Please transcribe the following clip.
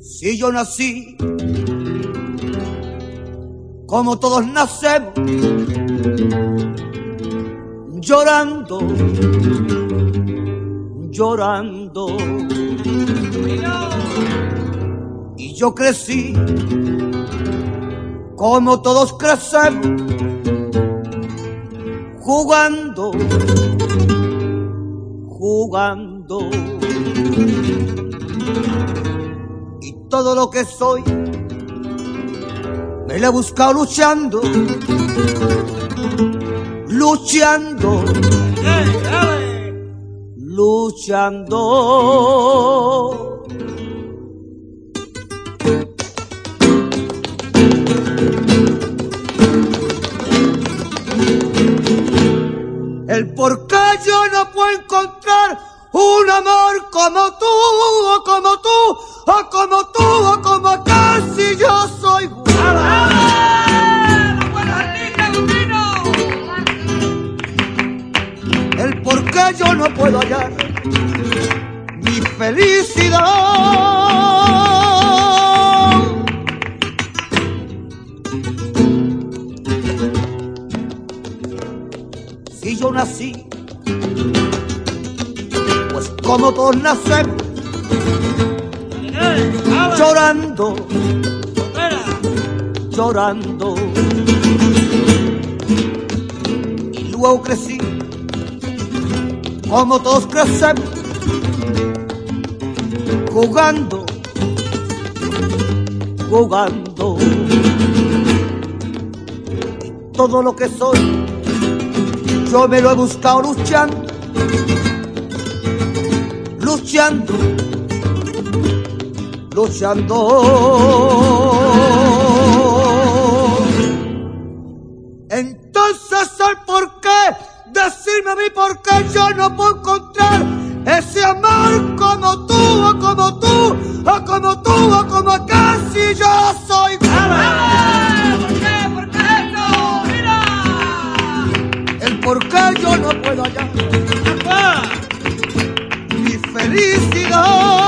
Si yo nací como todos nacemos, llorando, llorando. Y yo crecí como todos crecemos, jugando, jugando. Todo lo que soy me lo he buscado luchando, luchando, luchando. El por qué yo no puedo encontrar un amor como tú, o como tú, o como tú, o como acá, si yo soy El por qué yo no puedo hallar mi felicidad. Si yo nací, como todos nacemos, llorando, llorando. Y luego crecí, como todos crecemos, jugando, jugando. Y todo lo que soy, yo me lo he buscado luchando, luchando, luchando. Entonces, ¿el por qué? Decirme a mí por qué yo no puedo encontrar ese amor como tú, o como tú, o como tú, o como acá, si yo soy. ¡Bravo! ¿Por qué yo no puedo hallar? felicidad.